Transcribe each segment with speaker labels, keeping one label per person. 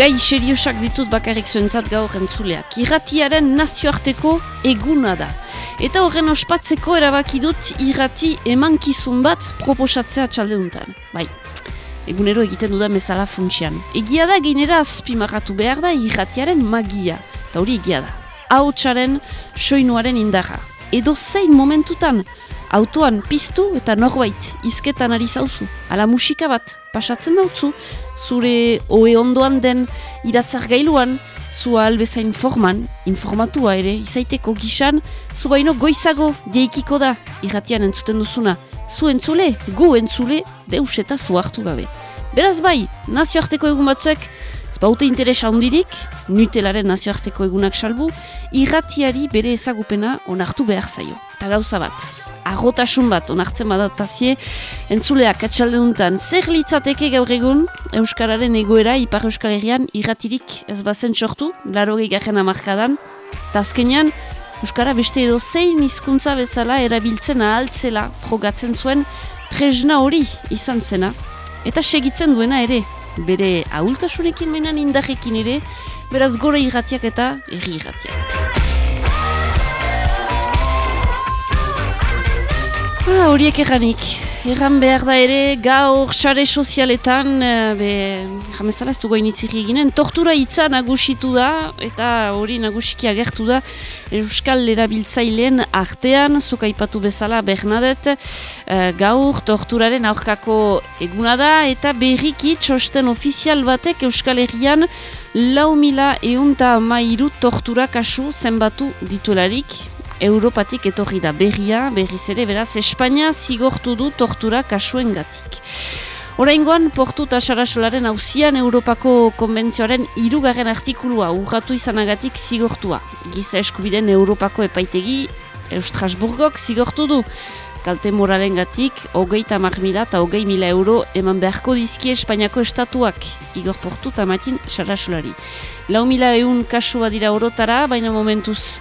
Speaker 1: gai seriosak ditut bakarrik zuentzat gaur entzuleak. Irratiaren nazioarteko eguna da. Eta horren ospatzeko erabaki dut irrati emankizun bat proposatzea txaldeuntan. Bai, egunero egiten duda mezala funtsian. Egia da gainera azpimarratu behar da irratiaren magia. Eta hori egia da. Ahotsaren soinuaren indarra. Edo zein momentutan, autoan piztu eta norbait izketan ari zauzu. Ala musika bat, pasatzen dautzu, zure oe ondoan den iratzar gailuan, zua albezain forman, informatua ere, izaiteko gisan, zu baino goizago deikiko da, irratian entzuten duzuna. Zu entzule, gu entzule, deus eta zu hartu gabe. Beraz bai, nazioarteko egun batzuek, Baute interesa handirik, nutelaren nazioarteko egunak salbu, irratiari bere ezagupena onartu behar zaio. Eta gauza bat, agotasun bat onartzen badatazie, entzuleak atxalde zer litzateke gaur egun Euskararen egoera Ipar Euskal Herrian irratirik ez bazen sortu, laro gehiagen amarkadan, eta azkenean Euskara beste edo zein hizkuntza bezala erabiltzen ahaltzela frogatzen zuen tresna hori izan zena, eta segitzen duena ere, bere ahultasunekin menan indarekin ere, beraz gore irratiak eta erri irratiak. Ah, horiek erranik, erran behar da ere gaur sare sozialetan, eh, be, jamezala ez dugu initziri eginen, tortura hitza nagusitu da, eta hori nagusiki agertu da, Euskal erabiltzaileen artean, ipatu bezala Bernadette, uh, gaur torturaren aurkako eguna da, eta berriki txosten ofizial batek Euskal Herrian lau mila eunta mairu tortura kasu zenbatu ditularik, Europatik etorri da berria, berriz ere, beraz, Espainia zigortu du tortura kasuen gatik. Horaingoan, portu eta sarasolaren hauzian Europako konbentzioaren irugarren artikulua urratu izanagatik zigortua. Giza eskubiden Europako epaitegi Eustrasburgok zigortu du. Kalte moralen gatik, hogeita mila eta hogei mila euro eman beharko dizki Espainiako estatuak, igor portu eta matin sarasolari. Lau mila eun kasua dira orotara, baina momentuz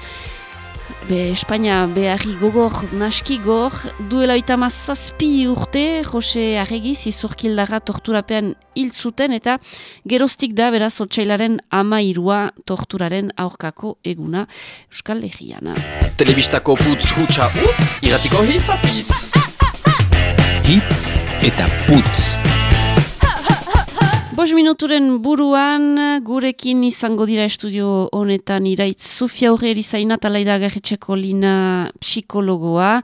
Speaker 1: Be, Espainia beharri gogor, naski gor, duela oita zazpi urte, Jose Arregiz, izurkildarra torturapean hil zuten, eta gerostik da, beraz, otxailaren ama irua torturaren aurkako eguna Euskal Herriana.
Speaker 2: Telebistako putz hutsa utz, iratiko hitz apitz. Hitz eta putz.
Speaker 1: Bos minuturen buruan, gurekin izango dira estudio honetan iraitz Sofia Aurreri zaina talaida agarritxeko lina psikologoa.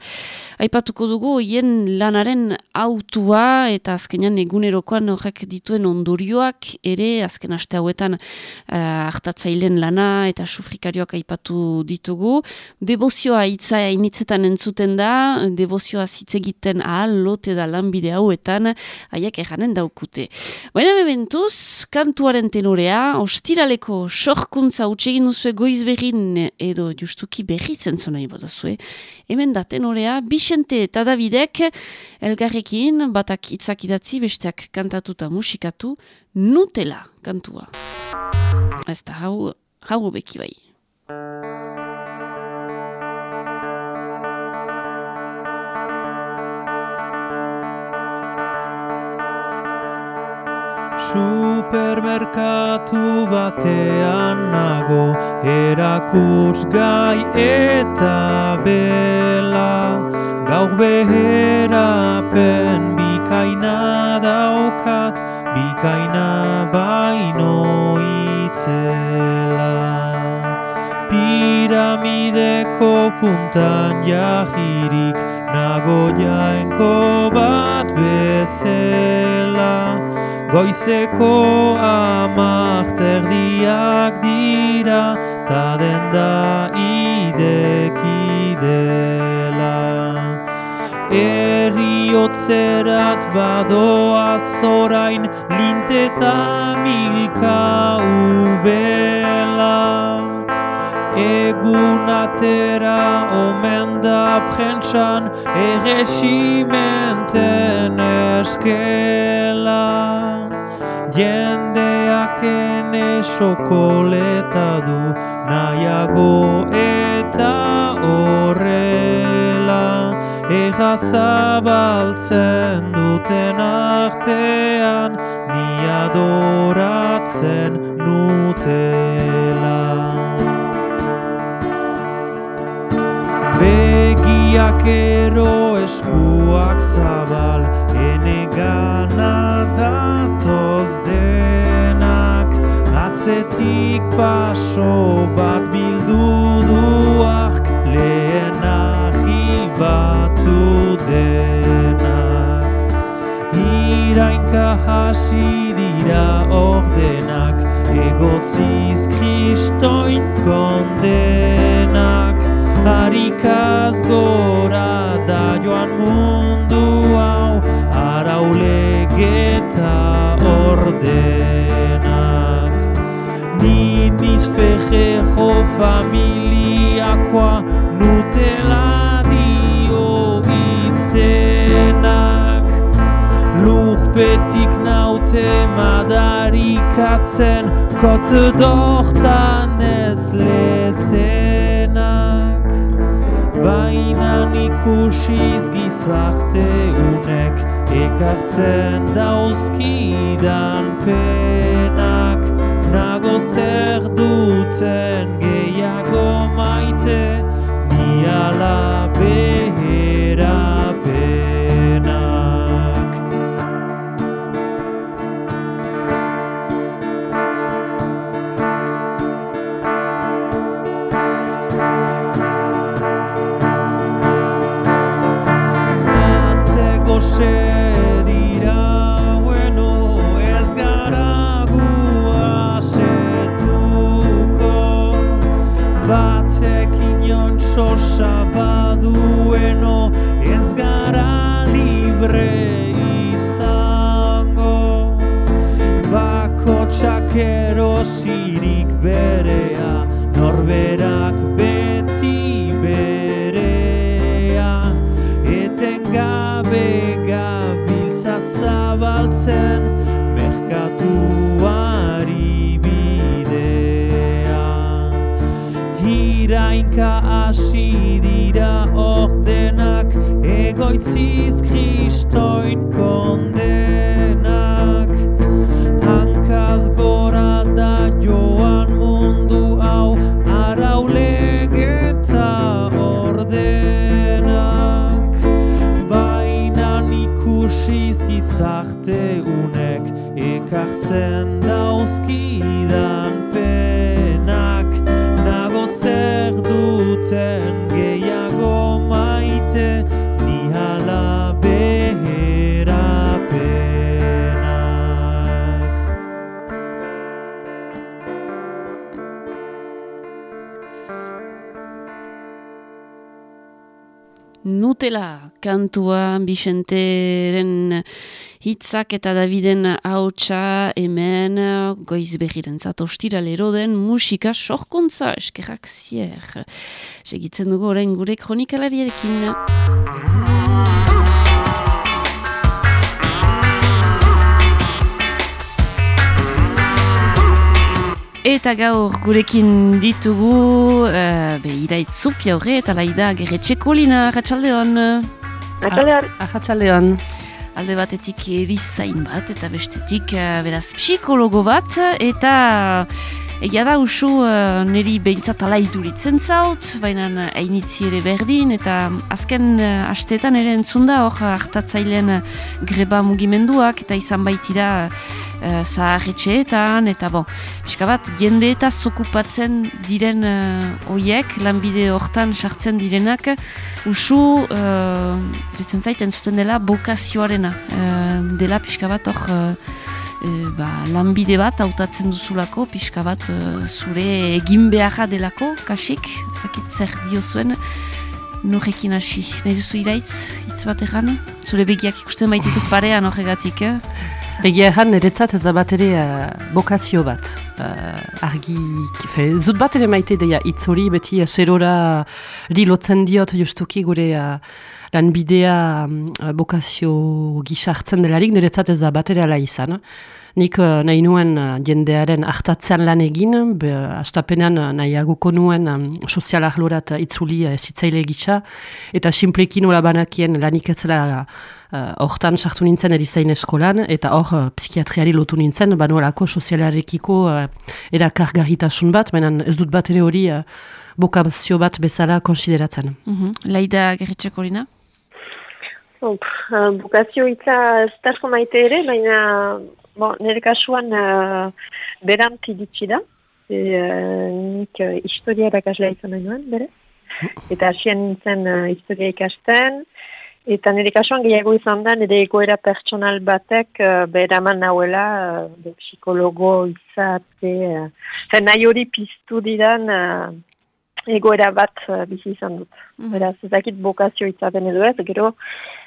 Speaker 1: Aipatuko dugu, hien lanaren autua eta azkenean egunerokoan horrek dituen ondorioak ere, azken aste hauetan uh, hartatzailen lana eta sufrikarioak aipatu ditugu. Debozioa hitza initzetan entzuten da, debozioa zitzegiten ahal lote da lanbide hauetan, haiek erranen daukute. Baina momentuz, kantuaren tenorea, ostiraleko sorkuntza utxegin duzue goiz berrin edo justuki berritzen zona ibodazue. Hemen da tenorea, Bixente eta Davidek elgarrekin batak itzak idatzi besteak kantatuta musikatu Nutela kantua. Ez da hau, hau beki bai.
Speaker 3: Supermerkatu batean nago Erakuts gai eta bela. Gaur beherapen bikaina daukat Bikaina baino itzela. Piramideko puntan jahirik Nago jaenko bat bezela Goizeko amachterdiak dira Ta denda idekidela Erriotzerat badoa zorain Linteta milka ubela Egun atera omen da prentsan Erresimenten eskela. Jendeak ene sokoleta du nahiago eta horrela. Ega zabaltzen duten artean ni adoratzen nu gero eskuak zabal ene gana datoz denak. Atzetik paso bat bildu duak lehen ahi batu denak. Irainka hasi dira ordenak egotziz kristoin kondenak harikaz gora da joan mundu hau araulegeta ordenak. Niniz fejejo familiakoa nutela dio izenak. Lurpetik naute madarikatzen kot dohtan ez lezenak Baina ikusiz gizarte unek ekartzen dauzkidan penak. Nago zer duten gehiago maite ni ala
Speaker 1: Bixenteren hitzak eta Daviden hautsa hemen goiz berriren zatostira den musika sorkuntza eskerrak zier. Segitzen dugu orain gure kronikalariarekin. Eta gaur gurekin ditugu, uh, be, iraitz Zufia horre eta laida gerretxekolina, ratxaldeon.
Speaker 4: Arratsaldean.
Speaker 5: Arratxaldeon.
Speaker 1: Alde batetik erizain bat eta bestetik uh, beraz psikologo bat eta egia da usu uh, niri behintzat ala iduritzen zaut, baina hainitzi ere berdin eta azken uh, asteetan ere entzunda hor hartatzailean uh, greba mugimenduak eta izan baitira uh, zaharretxeetan eta bon, pixka bat jende eta zokupatzen diren uh, oiek, lanbide hortan sartzen direnak usu uh, ditzen zaiten zuten dela bokazioarena uh, dela pixka bat hor uh, uh, ba, lanbide bat hautatzen duzulako pixka bat uh, zure egin beharra delako kasik, ez dakit zer dio zuen Norekin hasi, nahi duzu iraitz, hitz bat erran? Zure begiak ikusten baititut parean horregatik, eh?
Speaker 5: Egia erran, niretzat ez da bat ere uh, bokazio bat. Uh, argi, fe, zut bat ere maite deia hitz hori beti uh, serora lotzen diot justuki gure uh, lanbidea um, bokazio gisa hartzen delarik, niretzat ez da bat ere ala izan. Nik uh, nahi nuen uh, jendearen hartatzean lan egin, be, astapenean uh, nahiaguko nuen um, sozial ahlorat uh, itzuli uh, gisa, eta simpleki nola banakien lanik etzela uh, hortan sartu nintzen erizain eskolan, eta hor uh, psikiatriari lotu nintzen, banuelako sozialarekiko uh, erakargarritasun bat, baina ez dut bat ere hori uh, bokazio bat bezala konsideratzen.
Speaker 1: Mm -hmm. Laida gerritxeko horina?
Speaker 4: Uh, bokazio itza ez maite ere, baina bon, nire kasuan uh, berant iditsi da. E, uh, nik uh, historia erakaslea izan nuen, bere. Eta asien nintzen uh, historia ikasten. Eta nire kasuan gehiago izan da, nire egoera personal batek uh, beraman nahuela, uh, psikologo izate, uh, nahi hori piztu didan uh, egoera bat uh, bizi izan dut. Mm -hmm. Beraz, ezakit bokazio izaten edo ez, gero,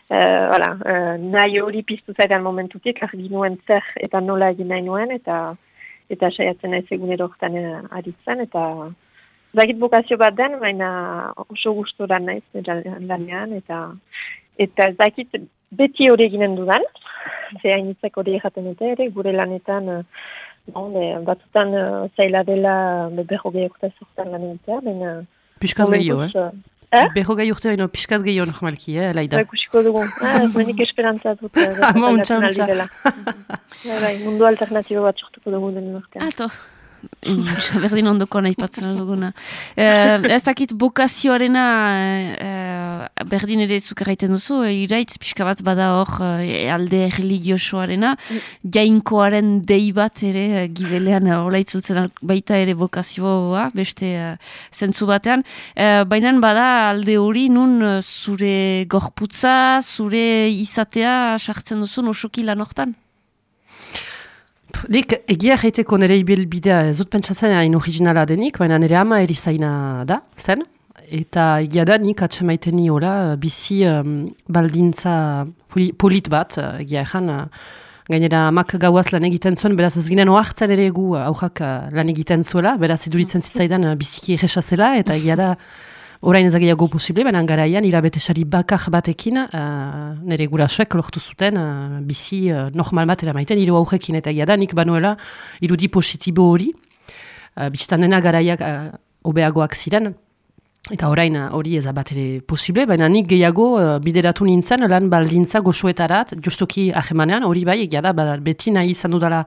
Speaker 4: voilà, uh, nahi hori piztu zaidan momentutik, argi nuen zer eta nola egin nahi nuen, eta eta saiatzen nahi zegun erortan uh, aritzen, eta ezakit bokazio bat den, baina oso gustora nahi lanean, eta eta ezakit beti hori eginen dudan, ze hainitzek hori egaten dute ere, gure lanetan, uh, Bon, batzutan uh, zaila dela berro gehi urte zortan lan egitea, baina...
Speaker 5: Piskaz gehiago, eh? Eh? Berro gehi urte baina piskaz gehiago normalki, eh, Laida?
Speaker 4: Bai, kusiko dugu. Ah, ez menik esperantza dut.
Speaker 5: Ama, untsa, untsa.
Speaker 4: Mundu alternatibo bat sortuko dugu den urtean.
Speaker 1: Ato. berdin ondoko nahi patzen duguna. Uh, ez dakit bokazioarena uh, berdin ere zuk erraiten duzu, uh, iraitz pixka bat bada hor uh, alde religiosoarena, jainkoaren dei bat ere uh, gibelean uh, baita ere bokazioa, beste uh, zentzu batean. Uh, Baina bada alde hori nun zure gorputza, zure izatea sartzen duzu osoki lan hortan?
Speaker 5: Nik egia jaiteko nire ibil bidea ez dut pentsatzen hain originala denik, baina nire ama erizaina da, zen. Eta egia da nik atxemaiten niola bizi um, baldintza polit bat, egia ezan, gainera amak gauaz lan egiten zuen, beraz ez ginen oartzen ere gu aurrak lan egiten zuela, beraz iduritzen zitzaidan biziki erresazela, eta egia da orain ezagiago posible, baina garaian irabetesari bakar batekin uh, nire gurasoek lortu zuten uh, bizi uh, normal bat eramaiten, iru aurrekin. Eta da nik banuela irudi positibo hori, uh, biztan dena garaiak uh, obeagoak ziren, Eta orain hori ez bat ere posible, baina nik gehiago uh, bideratu nintzen lan baldintza goxoetarat, justuki ahemanean, hori bai, egia da, beti nahi izan dudala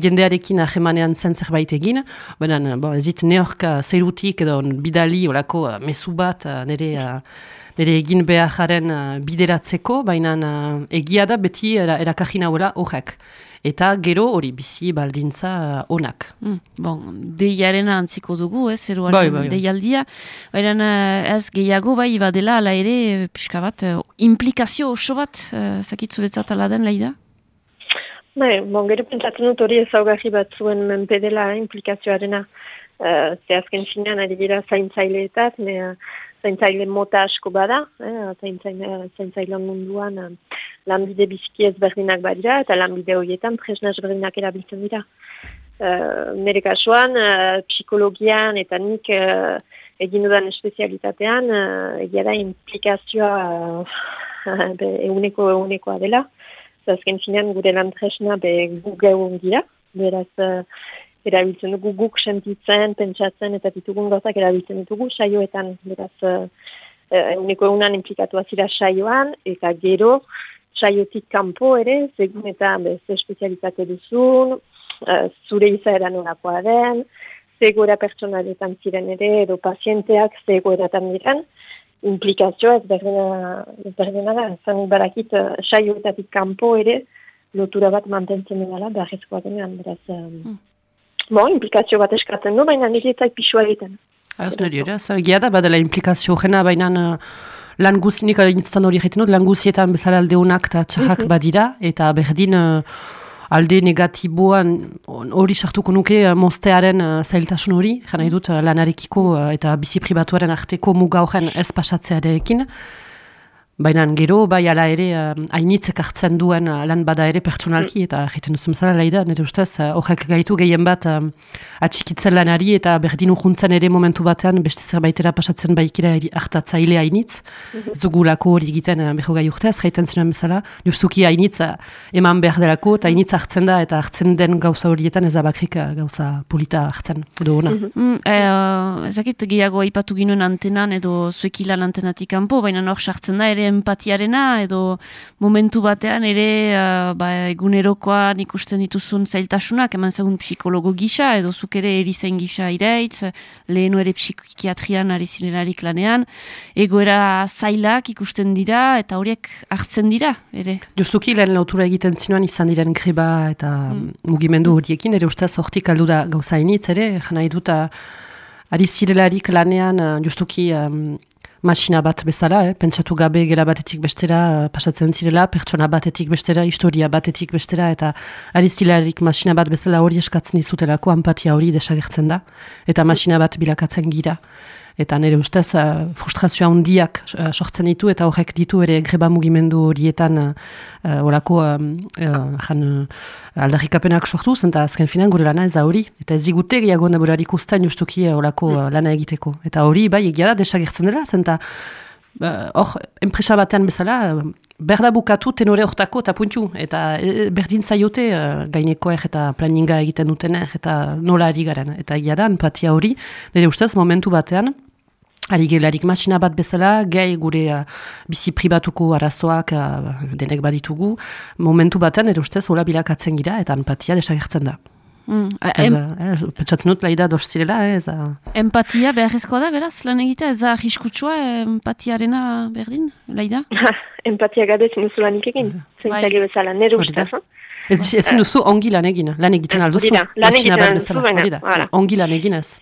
Speaker 5: jendearekin ahemanean zen zerbait egin, baina bon, ez dit neorka zerutik edo bidali olako uh, mesu bat uh, nire, uh, nire egin beharren uh, bideratzeko, baina uh, egia da beti era, erakajina hola horrek. Eta gero hori bizi baldintza onak.
Speaker 1: Mm, bon, deiaren antziko dugu, ez, eh, bai, bai, bai. deialdia. Baina ez gehiago bai badela ala ere, pixka bat, implikazio oso bat, uh, zakitzuretzat ala den, laida?
Speaker 4: Bai, bon, gero pentsatzen dut hori ezaugarri bat zuen menpedela eh, implikazioarena. Uh, ze azken finean ari dira zaintzaileetat, me, uh, zaintzaile mota asko bada, eh, zaintzaile munduan uh, lanbide biziki ezberdinak badira, eta lanbide horietan tresna ezberdinak erabiltzen dira. Uh, nere kasuan, uh, psikologian eta nik uh, egin dudan espezialitatean, uh, egia da implikazioa uh, euneko eunekoa dela, azken finean gure lantresna be gu gehun beraz uh, erabiltzen dugu guk sentitzen, pentsatzen eta ditugun gauzak erabiltzen ditugu saioetan, beraz uh, uniko egunan implikatu azira saioan, eta gero saiotik kanpo ere, segun eta ze espezialitate duzun, uh, zure izaera norakoa den, zegoera pertsonaletan ziren ere, edo pazienteak zegoeratan diren, implikazioa ez berdena, ez berdena da. Zan barakit, uh, saioetatik kanpo ere, lotura bat mantentzen dela, beharrezkoa denean, beraz. Um, mm. implikazio bat eskatzen du, baina nire eta pixua egiten.
Speaker 5: Ez nire, ez gira da, badala implikazio jena, baina uh, lan guzinik, hori egiten dut, lan guzietan bezala alde honak eta txarrak mm -hmm. badira, eta berdin... Uh, alde negatiboan hori sartuko nuke uh, monstearen uh, zailtasun hori, jana edut uh, lanarekiko uh, eta bizi pribatuaren arteko muga horren ez pasatzearekin. Baina gero, bai ala ere, uh, hainitzek hartzen duen uh, lan bada ere pertsonalki, eta egiten duzu mazala laida, nire ustez, uh, horrek gaitu gehien bat um, atxikitzen lanari, eta berdin urjuntzen ere momentu batean, beste zerbaitera pasatzen baikira hartatzaile hainitz, mm -hmm. zugulako hori egiten uh, beho gai urteaz, gaiten zinuen bezala, justuki hainitz eman behar delako, eta hainitz hartzen da, eta hartzen den gauza horietan ez abakrik uh, gauza polita hartzen, edo ona.
Speaker 1: Mm -hmm. mm, eh, ezakit gehiago aipatu ginoen antenan, edo zuekilan antenatik kanpo, baina hor sartzen da ere, empatiarena edo momentu batean ere uh, ba, egunerokoan ikusten dituzun zailtasunak eman zegun psikologo gisa edo zuk ere erizain gisa iraitz lehenu ere psikiatrian ari zinerarik lanean egoera zailak ikusten dira eta horiek hartzen dira ere
Speaker 5: Justuki lehen lautura egiten zinuan izan diren greba eta mm. mugimendu horiekin ere ustaz hortik aldu da gauzainitz ere jana eduta ari zirelarik lanean justuki um, masina bat bezala, eh? pentsatu gabe gera batetik bestera uh, pasatzen zirela, pertsona batetik bestera, historia batetik bestera, eta aristilarik masina bat bezala hori eskatzen izutelako, empatia hori desagertzen da, eta masina bat bilakatzen gira eta nire ustez uh, frustrazioa handiak uh, sortzen ditu eta horrek ditu ere greba mugimendu horietan uh, uh, uh, aldarrikapenak sortu. Zen eta azken finan gure lana ez da hori. Eta ez digute gehiago neburarik ustean justuki orako uh, lana egiteko. Eta hori bai egia da desagertzen dela. Zen eta hor, uh, enpresa batean bezala berda bukatu tenore hortako eta puntu eta e, berdin zaiote uh, gainekoek eta planinga egiten dutenek eta nola ari garen eta egia da, empatia hori nire ustez momentu batean Ari gelarik masina bat bezala, gai gure uh, bizi pribatuko arazoak uh, denek baditugu, momentu batean ere ustez hola bilakatzen gira eta empatia desagertzen da. Mm, em... eh, Pentsatzen dut laida doz zirela, eh, ez
Speaker 1: Empatia beharrezkoa da, beraz, lan egitea, ez da riskutsua empatiarena berdin, laida?
Speaker 4: empatia gabe zin duzu lanik egin, zentzage bai. bezala, nire ustez.
Speaker 5: Ez ezin duzu ongi lan egin, lan egiten alduzu.
Speaker 4: Lan egiten alduzu, baina.
Speaker 5: Ongi lan egin ez.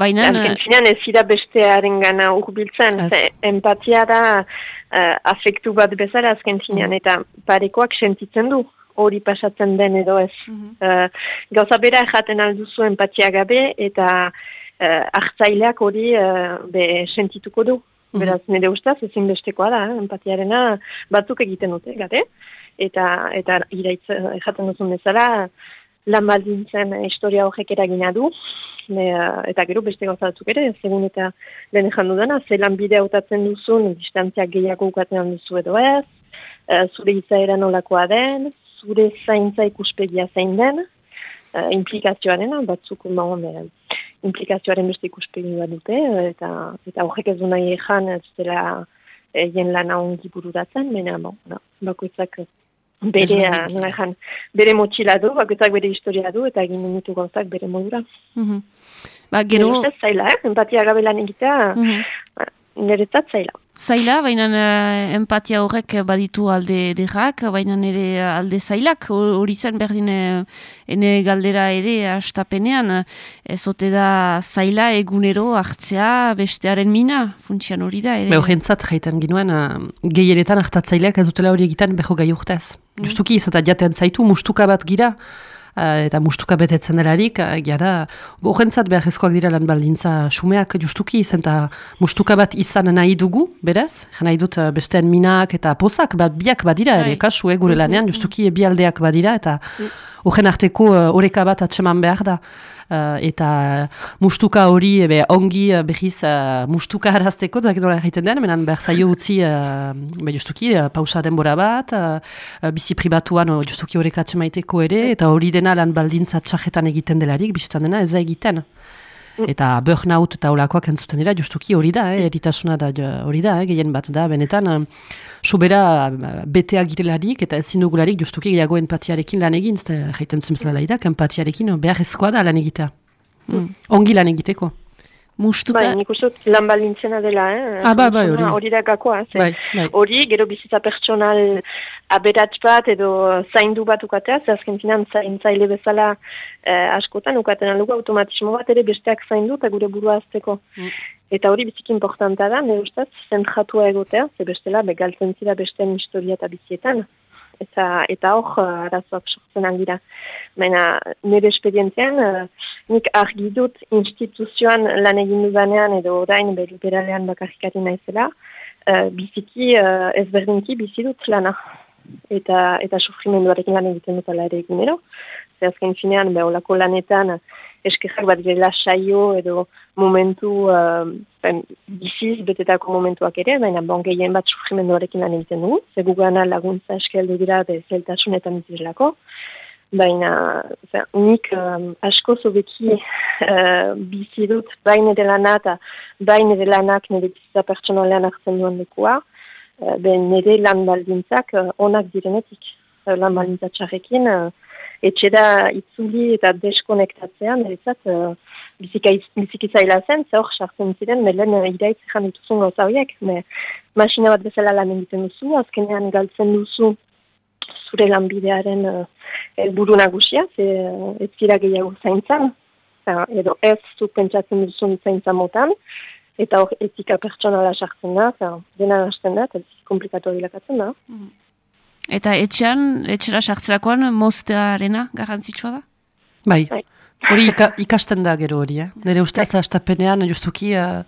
Speaker 1: Baina...
Speaker 4: Azken ez zira bestearen gana urbiltzen, empatia da uh, afektu bat bezala azken finean, mm. eta parekoak sentitzen du hori pasatzen den edo ez. Mm gauza bera jaten alduzu empatia gabe, eta uh, hartzaileak hori uh, be sentituko du. Mm Beraz, nire ustaz, ezin bestekoa da, empatiarena batzuk egiten dute, gade? Eta, eta iraitz, jaten duzun bezala, lan baldintzen historia horrek eragina du, eta gero beste gauzatzuk ere, segun eta lehen jandu dena, ze lan bide hautatzen duzun, distantziak gehiago ukatzen duzu edo ez, uh, zure izaera nolakoa den, zure zaintza ikuspegia zein den, uh, implikazioaren, batzuk maon, uh, implikazioaren beste ikuspegia dute, eta eta horrek ez du nahi ezan, ez dela egin lan ongi bururatzen, mena, bon, no, bakoitzak bere, nola bere motxila du, bakoetak bere historia du, eta egin minutu gauzak bere modura. Mm -hmm.
Speaker 1: Ba, gero...
Speaker 4: zaila, eh? empatia gabe lan egitea, mm -hmm. niretzat zaila.
Speaker 1: Zaila, baina uh, empatia horrek baditu alde derrak, baina nire alde zailak, hori zen berdin uh, ene galdera ere astapenean, ezote da zaila egunero hartzea bestearen mina, funtsian hori da.
Speaker 5: Ere. Beho jaiten ginoen, uh, gehienetan hartatzaileak ez dutela hori egiten beho gai urtez. Mm. Justuki izatea jaten zaitu, mustuka bat gira, eta mustuka betetzen delarik, uh, gara, horrentzat behar dira lan baldintza sumeak justuki izan, eta mustuka bat izan nahi dugu, berez, nahi dut uh, besteen minak eta pozak, bat biak badira, ere, bai. kasu, eh, gure mm-hmm. lanean, justuki bi aldeak badira, eta mm. horren arteko uh, oreka bat atseman behar da. Uh, eta mustuka hori ebe, ongi uh, behiz uh, mustuka harazteko, da dola egiten den, menan behar zaio utzi uh, be justuki uh, pausa denbora bat, uh, bizi pribatuan uh, justuki horrek maiteko ere, eta hori dena lan baldintza txajetan egiten delarik, biztan dena ez da egiten. Eta burnout eta olakoak entzuten dira, justuki hori da, eh, eritasuna da hori da, eh, gehien bat da, benetan, sobera uh, betea girelarik eta ezin dugularik justuki gehiago empatiarekin lan egin, jaiten zuen laidak, empatiarekin behar ezkoa da lan egitea. Hmm. Ongi lan egiteko.
Speaker 1: Mustuka...
Speaker 4: Bai, nik uste lan balintzena dela, eh?
Speaker 5: Ah, bai, bai, hori.
Speaker 4: Hori da gakoa, bai, bai. Hori, gero bizitza pertsonal aberatz bat edo zaindu bat ukatea, ze azken finan zaintzaile bezala eh, askotan ukaten alugu automatismo bat ere besteak zaindu eta gure burua azteko. Mm. Eta hori bizik importanta da, nire ustaz, zentratua egotea, ze bestela, begaltzen zira besteen historia eta bizietan. Eta, eta hor, arazoak sortzen angira. Baina, nire espedientean, uh, nik argi dut instituzioan lan egin dudanean edo orain berberalean bakarrikari naizela, uh, biziki uh, ezberdinki bizi dut lana eta eta sufrimenduarekin lan egiten dut ala ere egunero. Ze azken finean, beholako lanetan, eskerrak bat dira saio edo momentu uh, ben, biziz betetako momentuak ere, baina bon gehien bat sufrimenduarekin lan egiten dugu. Ze gugana laguntza eskeldu dira bezeltasunetan izilako. Baina, zer, nik um, asko zobeki uh, bizi dut bain edelanak, bain edelanak nire bizitza pertsonalean hartzen duen dekua uh, nire lan baldintzak uh, onak direnetik. Uh, lan baldintza txarrekin, uh, etxera itzuli eta deskonektatzean, niretzat, uh, bizikizaila zen, ze hor sartzen ziren, melen uh, iraitz dituzun gauza horiek. Me, masina bat bezala lan egiten duzu, azkenean galtzen duzu zure lanbidearen uh, buru nagusia, ze uh, ez zira gehiago zaintzan, edo ez zu pentsatzen duzun zaintza motan, eta hor etika pertsonala sartzen da, eta dena hasten da, eta komplikatu dilakatzen da. Mm.
Speaker 1: Eta etxean, etxera sartzerakoan, moztearena garrantzitsua da?
Speaker 5: Bai, bai. hori ikasten da gero hori, eh? Nire ustez, bai. astapenean, justuki, uh,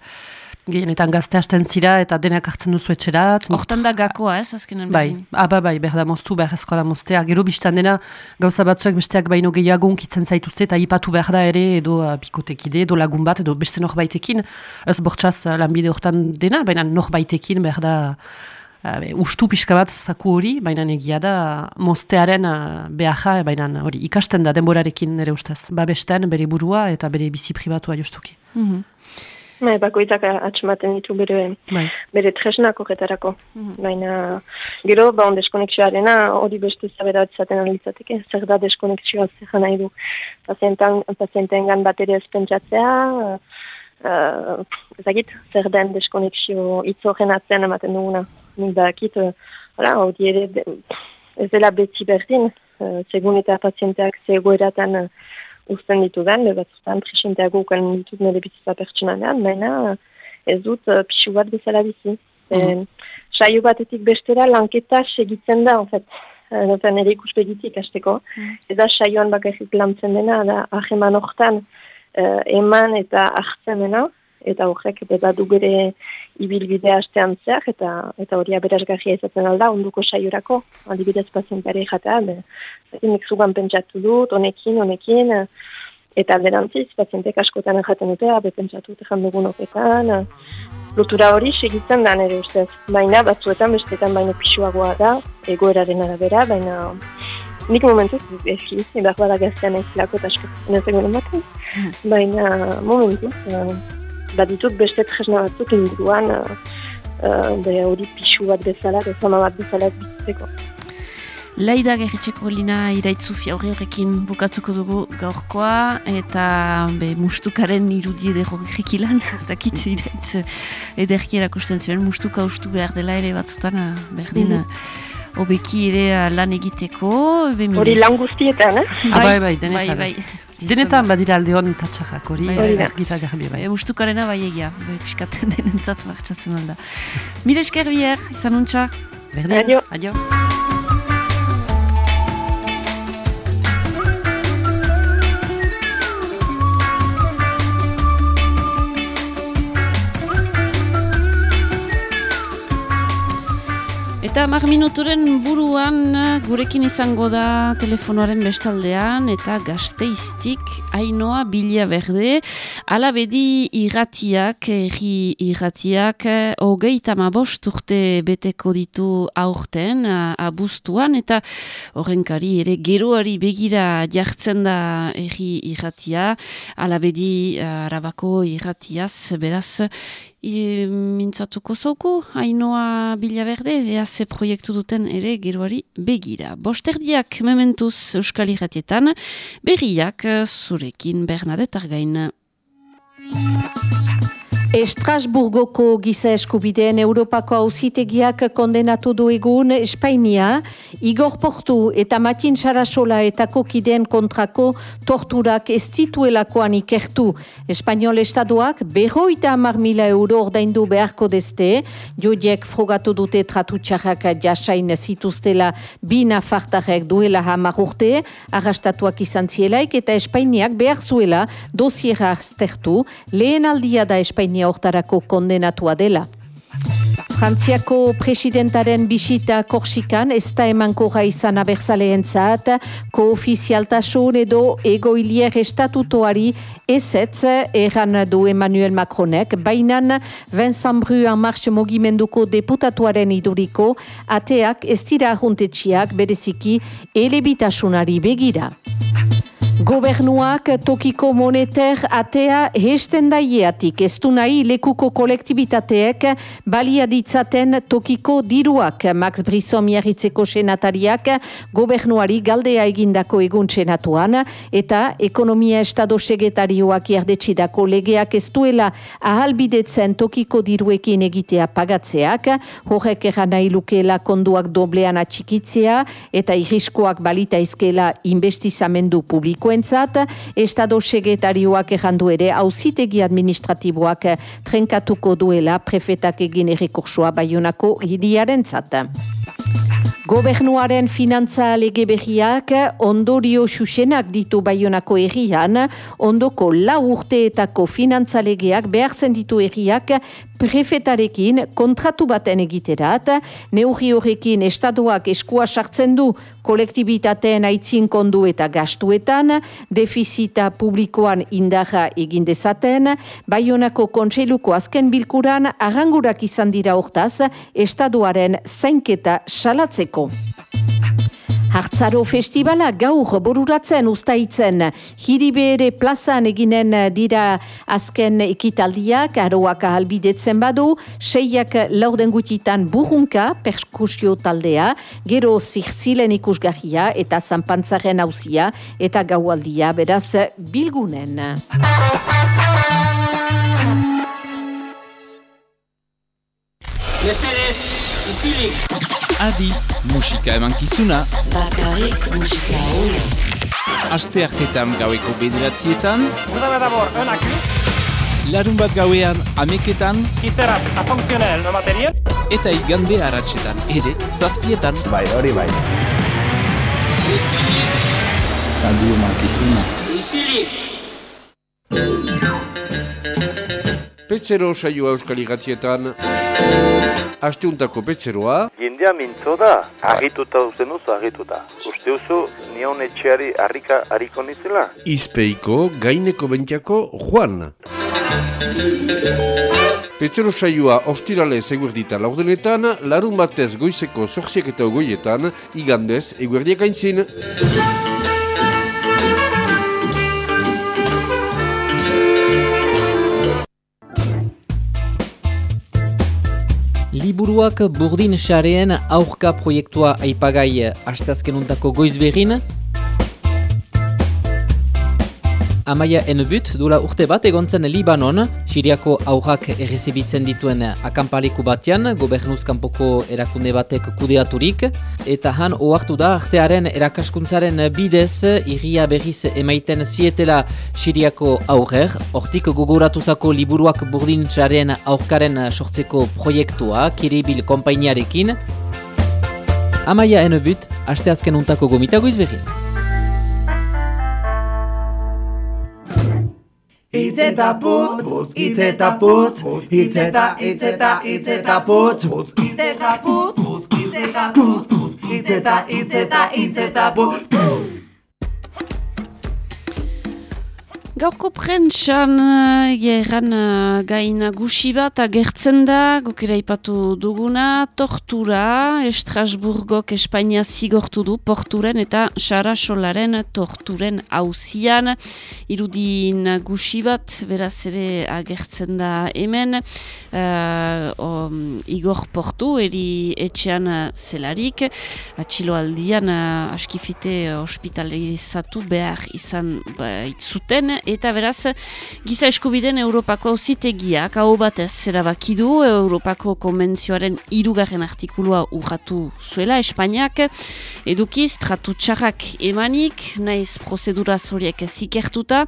Speaker 5: Gehienetan gazte hasten zira eta denak hartzen duzu etxerat.
Speaker 1: Hortan da gakoa ez, azkenan
Speaker 5: Bai, aba bai, behar da moztu, behar eskola moztea. Gero biztan dena gauza batzuek besteak baino gehiagun kitzen zaituzte eta ipatu behar da ere edo uh, bikotekide, edo lagun bat, edo beste nor baitekin. Ez bortxaz uh, lanbide hortan dena, baina nor baitekin behar da uh, ustu pixka bat zaku hori, baina egia da moztearen uh, behar baina hori ikasten da denborarekin nire ustez. Ba bestean bere burua eta bere bizi pribatua justuki.
Speaker 4: Mm Bai, bakoitzak atxematen ditu bere, bai. bere tresnak horretarako. Mm Baina, gero, ba, on deskonexioarena hori beste zabera atzaten analizateke. Zer da deskonexioa zer nahi du. Pazienten gan bat ere ezpentsatzea, uh, ezagit, zer den deskonexio itzoren atzen ematen duguna. Nik bakit, uh, hori ere, ez dela beti berdin, uh, segun eta pazienteak zegoeratan uh, uzten ditudan, batzutan presenteago ukan ditut nire bizitza pertsonalean, baina ez dut uh, pixu bat bezala bizi. Mm -hmm. Saio batetik bestera lanketa segitzen da, en fet, uh, nire ikuspegitik azteko. Mm -hmm. Ez da saioan bakarrik lantzen dena, da aheman hortan uh, eman eta hartzen dena, eta horrek beda du bere ibilbidea astean zehar, eta eta hori aberazgarria izaten alda, onduko saiorako, adibidez pazientare jatea, nik zugan pentsatu dut, honekin, honekin, eta alderantziz, pazientek askotan jaten dute, abe pentsatu tejan dugun oketan, lotura hori segitzen da nire ustez, baina batzuetan bestetan baino pixuagoa da, egoeraren arabera, baina nik momentuz ezki, behar bada gaztean ez lako eta askotan ez egun ematen, hmm. baina momentuz, baditut beste tresna batzuk inguruan uh, uh, hori pixu bat bezala, bezala bat bezala bizitzeko.
Speaker 1: Laida gerritxeko lina iraitzu fiaurri horrekin bukatzuko dugu gaurkoa eta be, mustukaren irudi edero gerrikilan, ez dakit iraitz ederki erakusten zuen, mustuka ustu behar dela ere batzutan uh, berdin mm -hmm. obeki ere lan egiteko.
Speaker 4: Hori lan guztietan, eh?
Speaker 5: Ah, bai, bai, denetan. Bai, bai. Denetan badira alde hon tatxarrak hori, bai, bai,
Speaker 1: bai. garbi bai. E, Ustukarena bai egia, piskaten denentzat martxatzen alda. Mire esker bier, izan untxa?
Speaker 4: Berdin, adio.
Speaker 1: adio. Eta mar minuturen buruan gurekin izango da telefonoaren bestaldean eta gazteiztik ainoa bilia berde. Ala bedi irratiak, erri irratiak, hogeita bost urte beteko ditu aurten, abuztuan, eta horrenkari ere geroari begira jartzen da erri irratia. Ala bedi arabako irratiaz, beraz, I, mintzatuko zauku, hainoa bila berde, ea ze proiektu duten ere geroari begira. Bosterdiak mementuz Euskal Iratietan, berriak zurekin Bernadette Argain.
Speaker 6: Estrasburgoko giza eskubideen Europako auzitegiak kondenatu du egun Espainia, Igor Portu eta Matin Sarasola eta kokideen kontrako torturak ez dituelakoan ikertu. Espainiol estaduak berroita amar mila euro ordaindu beharko dezte, jodiek frogatu dute tratutxarrak jasain zituztela bina fartarek duela hamar urte, arrastatuak izan zielaik eta Espainiak behar zuela dosiera aztertu, lehen aldia da Espainia hortarako kondenatua dela. Frantziako presidentaren bisita Korsikan ez da emanko izan abertzaleen zat, koofizialtasun edo egoilier estatutoari ezetz erran du Emmanuel Macronek, bainan Vincent Bruan Marche Mogimenduko deputatuaren iduriko, ateak ez dira bereziki elebitasunari begira. Gobernuak tokiko moneter atea hesten daieatik. Ez du nahi lekuko kolektibitateek balia ditzaten tokiko diruak. Max Brisson miarritzeko senatariak gobernuari galdea egindako egun senatuan eta ekonomia estado segetarioak jardetxidako legeak ez duela ahalbidetzen tokiko diruekin egitea pagatzeak. Horrek eran nahi lukela konduak doblean atxikitzea eta irriskoak balita izkela investizamendu publikoen entzat, Estado segetarioak errandu ere hauzitegi administratiboak trenkatuko duela prefetak egin errekursoa baionako hidiaren zat. Gobernuaren finantza lege berriak ondorio xuxenak ditu baionako errian, ondoko lau urteetako finantza legeak behartzen ditu erriak prefetarekin kontratu baten egiterat, neurri horrekin estatuak eskua sartzen du kolektibitateen aitzin kondu eta gastuetan, defizita publikoan indarra egin dezaten, baionako kontseiluko azken bilkuran arrangurak izan dira hortaz, estatuaren zainketa salatzeko. Hartzaro festivala gaur boruratzen ustaitzen hiribere plazan eginen dira azken ekitaldiak aroak ahalbidetzen badu, seiak lauden gutitan burunka perskusio taldea, gero zirtzilen ikusgarria eta zanpantzaren hauzia eta gaualdia beraz bilgunen.
Speaker 2: Mesedez, izilik! Adi musika eman kizuna.
Speaker 7: Bakarrik musika hori.
Speaker 2: Aste hartetan gaueko bederatzietan.
Speaker 8: Uda beda bor,
Speaker 2: Larun bat gauean ameketan.
Speaker 8: Kizerat, afunkzionel, no materiel.
Speaker 2: Eta igande haratsetan, ere, zazpietan.
Speaker 9: Bai, hori bai. Adi eman kizuna. Izilik!
Speaker 10: Petzero saioa euskal igatietan. Asteuntako petzeroa.
Speaker 11: Jendea mintzo da, argituta duzen oso argituta. Uste oso, nion etxeari harrika hariko nizela?
Speaker 10: Izpeiko gaineko bentiako Juan. Petzero saioa ostirale eguerdita laurdenetan, larun batez goizeko zorziak eta ogoietan, igandez eguerdiak aintzin.
Speaker 12: Liburuak burdin xareen aurka proiektua aipagai astazkenuntako goizberin, Amaia Enbut dula urte bat egontzen Libanon, Siriako aurrak errezibitzen dituen akampaleku batean, gobernuzkanpoko erakunde batek kudeaturik, eta han oartu da artearen erakaskuntzaren bidez, irria berriz emaiten zietela Siriako aurrer, hortik gogoratuzako liburuak burdin txaren aurkaren sortzeko proiektua, Kiribil kompainiarekin, Amaia Enbut, asteazken untako gomitago izberin.
Speaker 13: Itzeta putz, putz, itzeta putz, itzeta, itzeta, itzeta putz, itzeta putz, itzeta putz, itzeta, itzeta, itzeta putz.
Speaker 1: Gaurko prentxan geran uh, gaina gusi bat agertzen da, gokera ipatu duguna, tortura, Estrasburgok Espainia zigortu du, porturen eta Sarasolaren torturen hauzian, irudin gusi bat, beraz ere agertzen da hemen, uh, igor portu, eri etxean zelarik, atxiloaldian uh, askifite hospitalizatu behar izan baitzuten, eta beraz giza eskubiden Europako auzitegiak hau batez zerabakidu Europako konbentzioaren irugarren artikulua urratu zuela Espainiak edukiz tratu txarrak emanik naiz prozedura zoriek zikertuta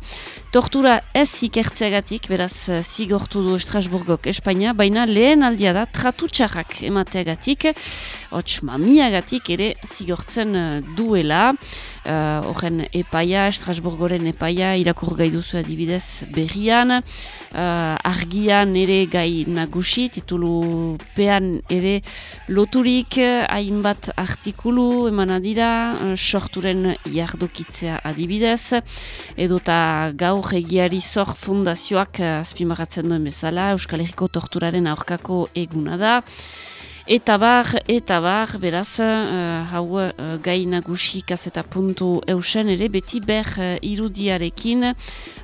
Speaker 1: tortura ez zikertzeagatik beraz zigortu du Estrasburgok Espainia baina lehen aldia da tratu txarrak emateagatik hots mamiagatik ere zigortzen duela horren uh, epaia, Estrasburgoren epaia irakur gai duzu adibidez berrian, uh, argian ere gai nagusi, titulu pean ere loturik hainbat artikulu eman adira, uh, sorturen jardokitzea adibidez, edota gaur egiari zor fundazioak azpimaratzen duen bezala, Euskal Herriko torturaren aurkako eguna da, Eta bar, eta bar, beraz, uh, hau uh, gai nagusi kaseta puntu eusen ere, beti ber uh, irudiarekin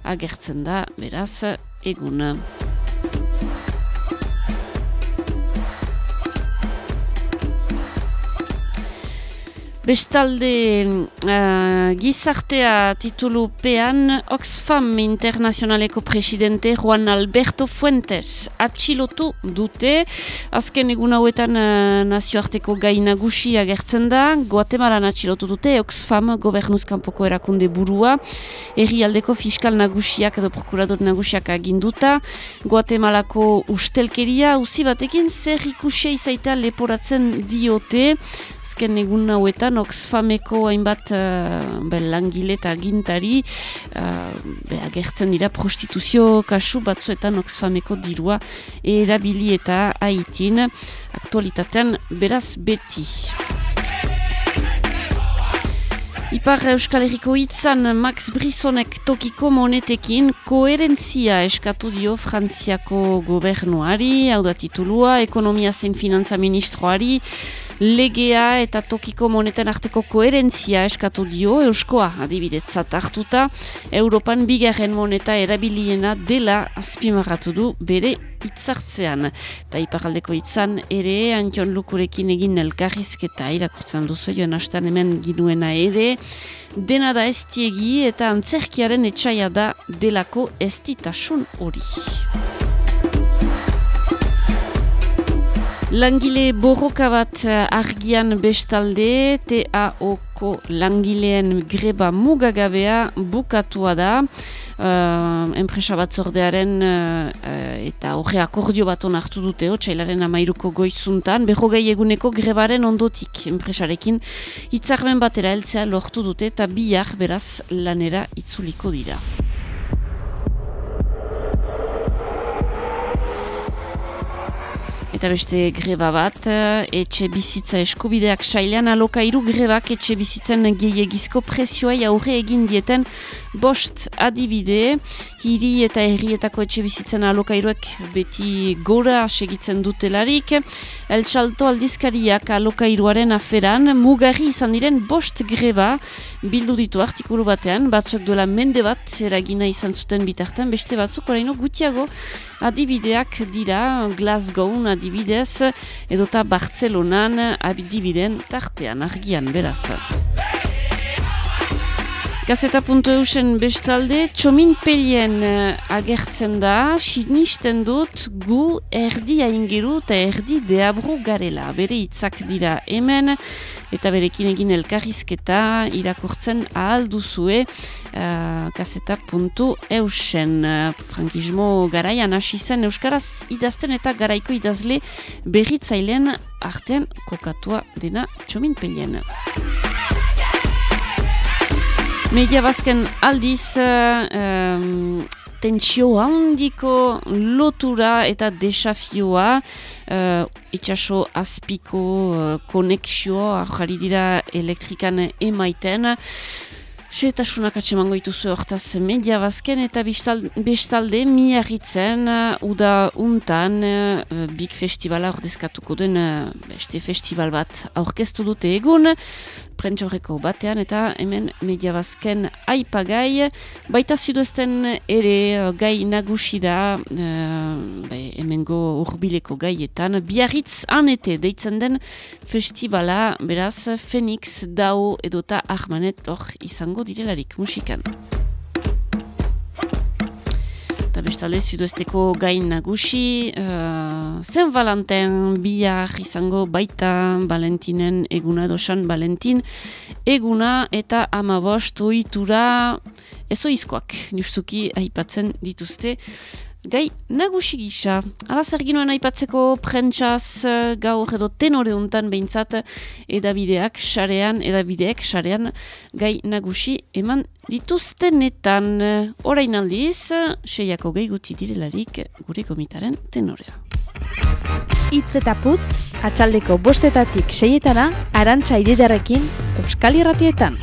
Speaker 1: agertzen da, beraz, egun. Bestalde uh, gizartea titulupean Oxfam Internazionaleko presidente Juan Alberto Fuentes atxilotu dute. Azken egun hauetan uh, nazioarteko gai nagusi agertzen da. Guatemalan atxilotu dute Oxfam gobernuzkanpoko erakunde burua. Erri aldeko fiskal nagusiak edo prokurador nagusiak aginduta. Guatemalako ustelkeria uzi batekin zer ikusia izaita leporatzen diote azken egun hauetan Oxfameko hainbat uh, langile eta gintari uh, agertzen dira prostituzio kasu batzuetan Oxfameko dirua erabili eta haitin aktualitatean beraz beti. Ipar Euskal Herriko hitzan Max Brisonek tokiko monetekin koherentzia eskatu dio Frantziako gobernuari, hau da titulua, ekonomia zen finantza ministroari, legea eta tokiko moneten arteko koherentzia eskatu dio Euskoa adibidetzat hartuta Europan bigarren moneta erabiliena dela azpimarratu du bere itzartzean. Ta iparaldeko itzan ere Antion Lukurekin egin elkarrizketa irakurtzen duzu joan hastan hemen ginuena ere dena da estiegi eta antzerkiaren etxaia da delako estitasun hori. Langile borroka bat eh, argian bestalde, TAOko langileen greba mugagabea bukatua da. Uh, enpresa bat zordearen uh, eta horre akordio bat hartu dute, txailaren amairuko goizuntan, beho eguneko grebaren ondotik enpresarekin hitzarmen batera heltzea lortu dute eta bihar beraz lanera itzuliko dira. Eta beste greba bat, eh, etxe bizitza eskubideak sailean alokairu grebak etxe bizitzen gehiagizko presioa aurre egin dieten bost adibide, hiri eta herrietako etxe bizitzen alokairuek beti gora segitzen dutelarik, El Salto aldizkariak alokairuaren aferan, mugarri izan diren bost greba bildu ditu artikulu batean, batzuek duela mende bat eragina izan zuten bitartan, beste batzuk oraino gutiago adibideak dira. Glasgow adibidez edota Bartzelonan adibideen tartean argian beraz. Gazeta puntu eusen bestalde, txomin pelien uh, agertzen da, sinisten dut gu erdi aingeru eta erdi deabru garela. Bere hitzak dira hemen, eta berekin egin elkarrizketa irakurtzen ahal duzue uh, gazeta puntu eusen. Uh, frankismo garaian hasi zen Euskaraz idazten eta garaiko idazle berritzailean artean kokatua dena txomin pelien. Media bazken aldiz um, tentsio handiko lotura eta desafioa uh, itxaso azpiko uh, konexioa jarri dira elektrikan emaiten. Seetasunak atsemango dituzu hortaz media bazken eta bestalde miarritzen uda untan uh, big festivala ordezkatuko den uh, beste festival bat aurkeztu dute egun prentxaurreko batean eta hemen media bazken aipagai baita zuduesten ere uh, gai nagusi da uh, hemengo urbileko gaietan biarritz anete deitzen den festivala beraz Phoenix Dao edota Armanet hor izango direlarik musikan. Eta bestale, zuduesteko gain nagusi, uh, zen valanten bihar izango baita Valentinen eguna dosan Valentin eguna eta amabost oitura ezoizkoak justuki aipatzen dituzte gai nagusi gisa. Ala zer ginoen aipatzeko prentsaz eh, gaur edo tenore untan behintzat edabideak sarean, edabideak sarean gai nagusi eman dituztenetan. Orain aldiz, seiako gehi guti direlarik gure komitaren tenorea.
Speaker 14: Itz eta putz, atxaldeko bostetatik seietana, arantxa ididarekin, Euskal Irratietan.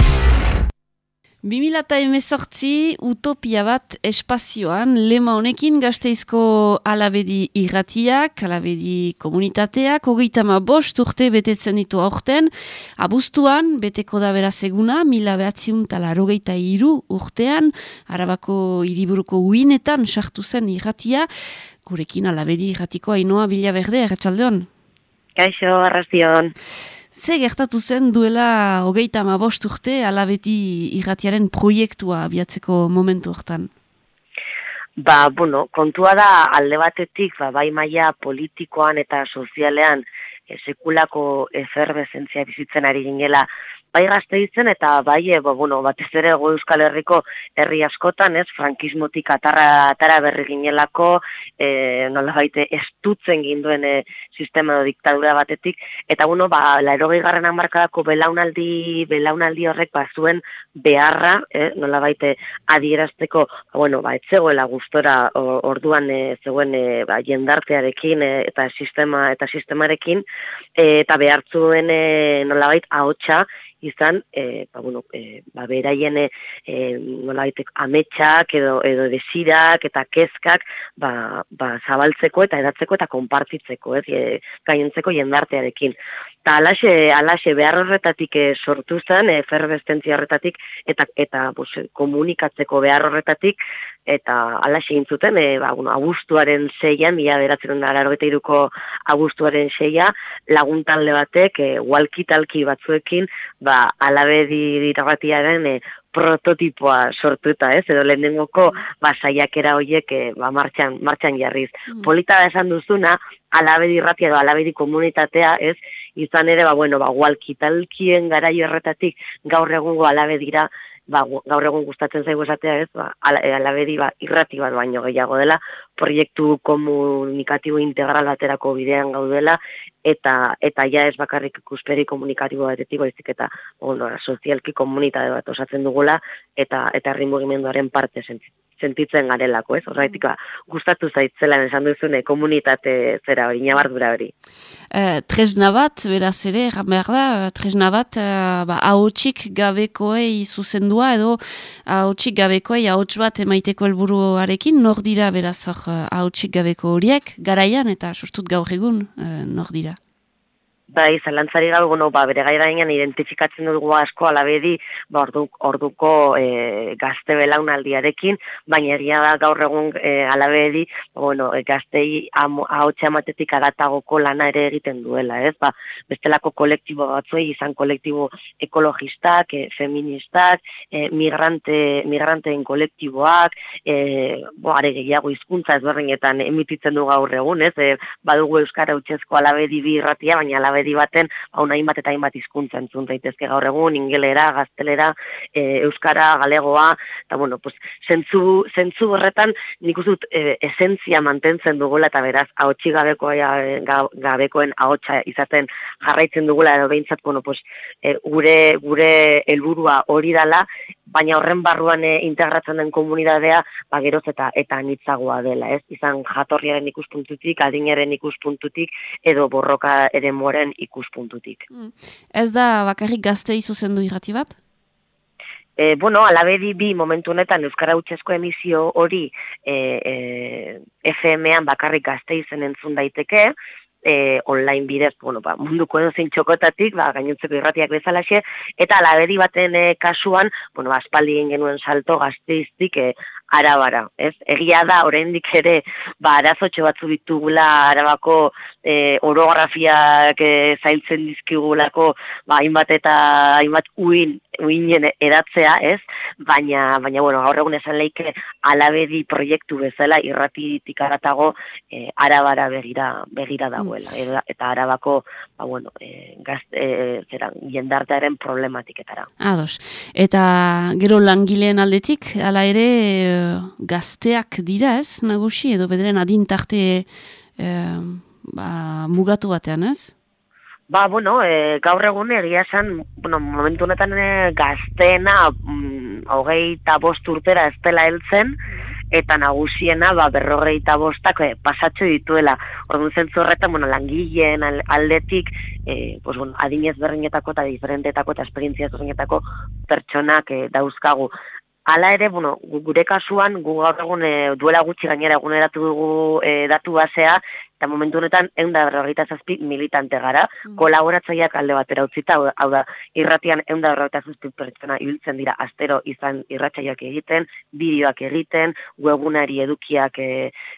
Speaker 1: 2018 utopia bat espazioan, lema honekin gazteizko alabedi irratiak, alabedi komunitateak, hogeita ma bost urte betetzen ditu aurten, abuztuan, beteko da beraz eguna, mila behatziun tala rogeita iru urtean, arabako iriburuko uinetan sartu zen irratia, gurekin alabedi irratiko ainoa bila berde, erretxaldeon?
Speaker 15: Kaixo, arrazioan.
Speaker 1: Ze gertatu zen duela hogeita ama bost urte alabeti irratiaren proiektua abiatzeko momentu hortan?
Speaker 15: Ba, bueno, kontua da alde batetik, ba, bai maia politikoan eta sozialean e, sekulako eferbezentzia bizitzen ari ginela bai gazte izen eta bai, e, bo, bueno, batez ere Euskal Herriko herri askotan, ez, frankismotik atara, atara berri ginelako, e, nola baite, estutzen ginduen e, sistema diktadura batetik, eta bueno, ba, laerogei garren amarkadako belaunaldi, belaunaldi horrek ba, zuen beharra, eh, nola baite, adierazteko, ba, bueno, ba, etzegoela gustora orduan e, zegoen e, ba, jendartearekin e, eta sistema eta sistemarekin, e, eta behartzuen e, nola baita, ahotsa, izan, e, ba, bueno, e, ba, beraien e, nola ametsak edo, edo desirak eta kezkak ba, ba, zabaltzeko eta edatzeko eta konpartitzeko, ez, e, gainentzeko jendartearekin. Ta alaxe, alaxe behar horretatik e, sortu zen, e, horretatik eta, eta bus, komunikatzeko behar horretatik, eta alaxe intzuten, e, ba, bueno, agustuaren zeian, mila beratzen da, iruko agustuaren seia, laguntalde batek, e, walkitalki batzuekin, ba, alabe diragatiaren e, prototipoa sortuta, ez? Edo lehenengoko ba saiakera hoiek e, ba martxan martxan jarriz. Mm. Polita da esan duzuna, alabe dirratia edo alabe komunitatea, ez? Izan ere ba bueno, ba walkitalkien garaio erretatik gaur egungo alabe dira ba, gaur egun gustatzen zaigu esatea ez, ba, alabedi ba, irrati bat baino gehiago dela, proiektu komunikatibo integral baterako bidean gaudela, eta eta ja ez bakarrik ikusperi komunikatibo batetik, baizik eta bueno, sozialki komunitate bat osatzen dugula, eta eta herri mugimenduaren parte sentitzen sentitzen garelako, ez? Horretik, ba, gustatu zaitzela esan duzune komunitate zera hori, nabardura hori.
Speaker 1: E, tresna bat, beraz ere, behar da, tresna bat, e, ba, haotxik gabekoei zuzendua, edo haotxik gabekoei haotx bat emaiteko helburuarekin nor dira beraz hor haotxik gabeko horiek, garaian eta sustut gaur egun, nor dira?
Speaker 15: Bai, zalantzari gabe, bueno, ba, bere gaira identifikatzen dugu asko alabedi, ba, orduk, orduko e, gazte belaunaldiarekin, baina egia da gaur egun e, alabedi, bueno, e, gaztei ahotxe amatetik adatagoko lana ere egiten duela, ez? Ba, bestelako kolektibo batzuei, izan kolektibo ekologistak, e, feministak, e, migrante, migranteen kolektiboak, e, bo, are gehiago hizkuntza ezberdinetan emititzen du gaur egun, ez? E, badugu Euskara utxezko alabedi bi irratia, baina alabedi abedi baten, hau nahi bat eta hainbat hizkuntza entzun daitezke gaur egun, ingelera, gaztelera, e, euskara, galegoa, eta bueno, pues, zentzu, zentzu horretan nik uzut e, esentzia mantentzen dugula, eta beraz, haotxi gabekoa, gabekoen ahotsa izaten jarraitzen dugula, edo behintzat, bueno, pues, e, gure, gure helburua hori dala, baina horren barruan e, integratzen den komunidadea ba geroz eta eta anitzagoa dela, ez? Izan jatorriaren ikuspuntutik, adinaren ikuspuntutik edo borroka ere moren ikuspuntutik. Mm.
Speaker 1: Ez da bakarrik gaztei zuzendu irrati bat?
Speaker 15: E, bueno, alabedi bi momentu honetan Euskara Utsesko emisio hori e, e, FM-an bakarrik gazte izen entzun daiteke, e, online bidez, bueno, ba, munduko edo zein txokotatik, ba, gainontzeko irratiak bezalaxe, eta alabedi baten e, kasuan, bueno, aspaldi genuen salto gazteiztik e, arabara, ez? Egia da, oraindik ere, ba, arazotxo batzu ditugula arabako e, orografiak e, zailtzen dizkigulako, ba, hainbat eta hainbat uin, uinen edatzea, ez? Baina, baina, bueno, gaur egun esan leike alabedi proiektu bezala irratitik aratago e, arabara begira, begira dagoela. Mm. Eta arabako, ba, bueno, e, gazte, e, zera, jendartearen problematiketara.
Speaker 1: Ados. Eta gero langileen aldetik, ala ere, gazteak dira ez, nagusi, edo bederen adintarte e, ba, mugatu batean ez?
Speaker 15: Ba, bueno, e, gaur egun egia esan, bueno, momentu honetan e, gazteena mm, hogei eta bost urtera ez dela heltzen, eta nagusiena ba, berrogeita bostak e, pasatxo dituela. Orduan zentzu horretan, bueno, langileen aldetik, e, pues, bueno, adinez berrinetako eta diferentetako eta esperientzia berrinetako pertsonak e, dauzkagu. Hala ere, bueno, gure kasuan, gu gaur egun e, duela gutxi gainera eguneratu dugu e, datu basea, eta momentu honetan egun da berrogeita zazpi militante gara, mm. kolaboratzaileak alde batera utzita, hau da, irratian egun da berrogeita zazpi pertsona ibiltzen dira astero izan irratxaiak egiten, bideoak egiten, webunari edukiak e,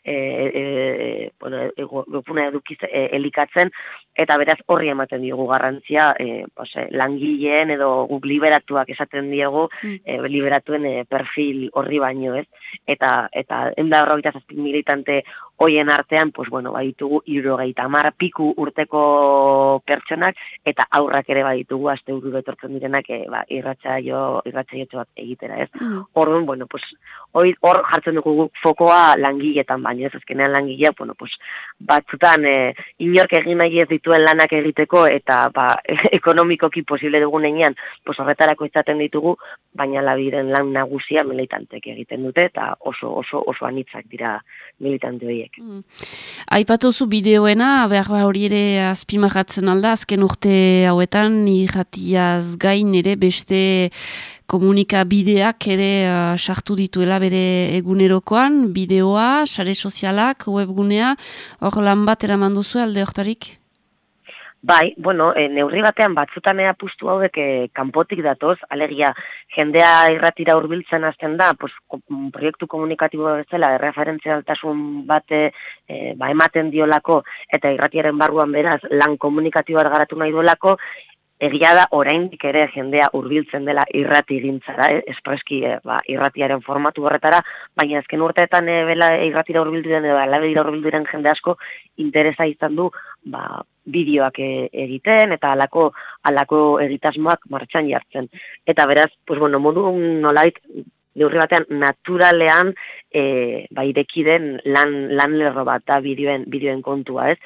Speaker 15: e, e, bueno, e, webuna edukiz e, elikatzen, eta beraz horri ematen diogu garrantzia, e, pose, langileen edo guk liberatuak esaten diogu, mm. e, liberatuen e, perfil horri baino ez, eta, eta egun da berrogeita zazpi militante hoien artean, pues bueno, baditugu irurogeita mar piku urteko pertsonak, eta aurrak ere baditugu aste uru betortzen direnak e, ba, irratxa jo, bat egitera, ez? Mm. Orduan, bueno, pues, hor jartzen dugu fokoa langiletan, baina ez azkenean langilea, bueno, pues, batzutan e, inork egin nahi ez dituen lanak egiteko, eta ba, ekonomikoki posible dugun enean, pues, horretarako izaten ditugu, baina labiren lan nagusia militantek egiten dute, eta oso, oso, oso anitzak dira militante horiek. Mm.
Speaker 1: Aipatuzu bideoena, behar ba hori ere azpimarratzen alda, azken urte hauetan, irratiaz gain ere beste komunikabideak ere uh, sartu dituela bere egunerokoan, bideoa, sare sozialak, webgunea, hor lan bat eraman duzu alde hortarik?
Speaker 15: Bai, bueno, e, neurri batean batzutan ea pustu hauek e, kanpotik datoz, alegia jendea irratira hurbiltzen hasten da, pues, proiektu komunikatibo bezala, referentzialtasun bate e, ba, ematen diolako, eta irratiaren barruan beraz, lan komunikatiboa garatu nahi duelako, egia da oraindik ere jendea hurbiltzen dela irrati gintzara, eh? espreski eh, ba, irratiaren formatu horretara, baina azken urteetan e, bela irratira hurbildu den edo alabedira hurbildu den jende asko interesa izan du ba, bideoak e, egiten eta alako alako egitasmoak martxan jartzen. Eta beraz, pues bueno, modu nolait neurri batean naturalean e, ba, irekiden lan, lan lerro bat da bideoen, bideoen kontua, ez?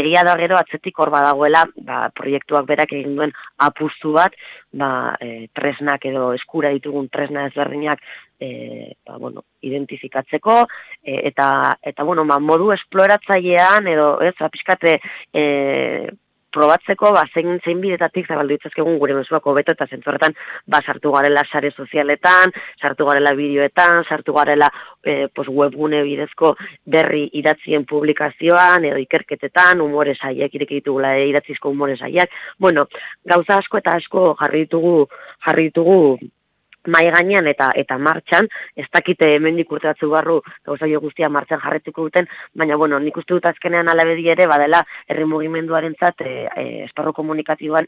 Speaker 15: Egia da gero atzetik hor badagoela ba, proiektuak berak egin duen apustu bat ba, e, tresnak edo eskura ditugun tresna ezberdinak e, ba, bueno, identifikatzeko e, eta, eta bueno, ba, modu esploratzailean edo ez, apiskate e, probatzeko, ba, zein, zein bidetatik zabaldu ditzazkegun gure mesuak hobeto eta zentzorretan, ba, sartu garela sare sozialetan, sartu garela bideoetan, sartu garela e, pues, webgune bidezko berri idatzien publikazioan, edo ikerketetan, umore saiek, irek ditugula e, idatzizko umore saiek. Bueno, gauza asko eta asko jarri ditugu, jarri ditugu mai gainean eta eta martxan, ez dakite hemendik urte batzu barru gauza jo guztia martxan jarretuko duten, baina bueno, nik uste dut azkenean alabedi ere badela herri mugimenduarentzat e, e, esparro komunikatiboan